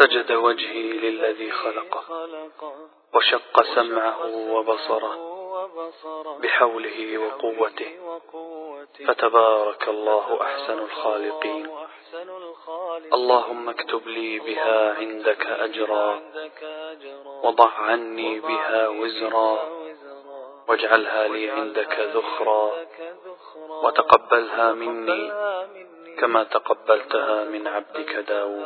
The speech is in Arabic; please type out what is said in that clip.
سجد وجهي للذي خلقه وشق سمعه وبصره بحوله وقوته فتبارك الله أحسن الخالقين. اللهم اكتب لي بها عندك أجرا وضع عني بها وزرا واجعلها لي عندك ذخرا وتقبلها مني. كما تقبلتها من عبدك داود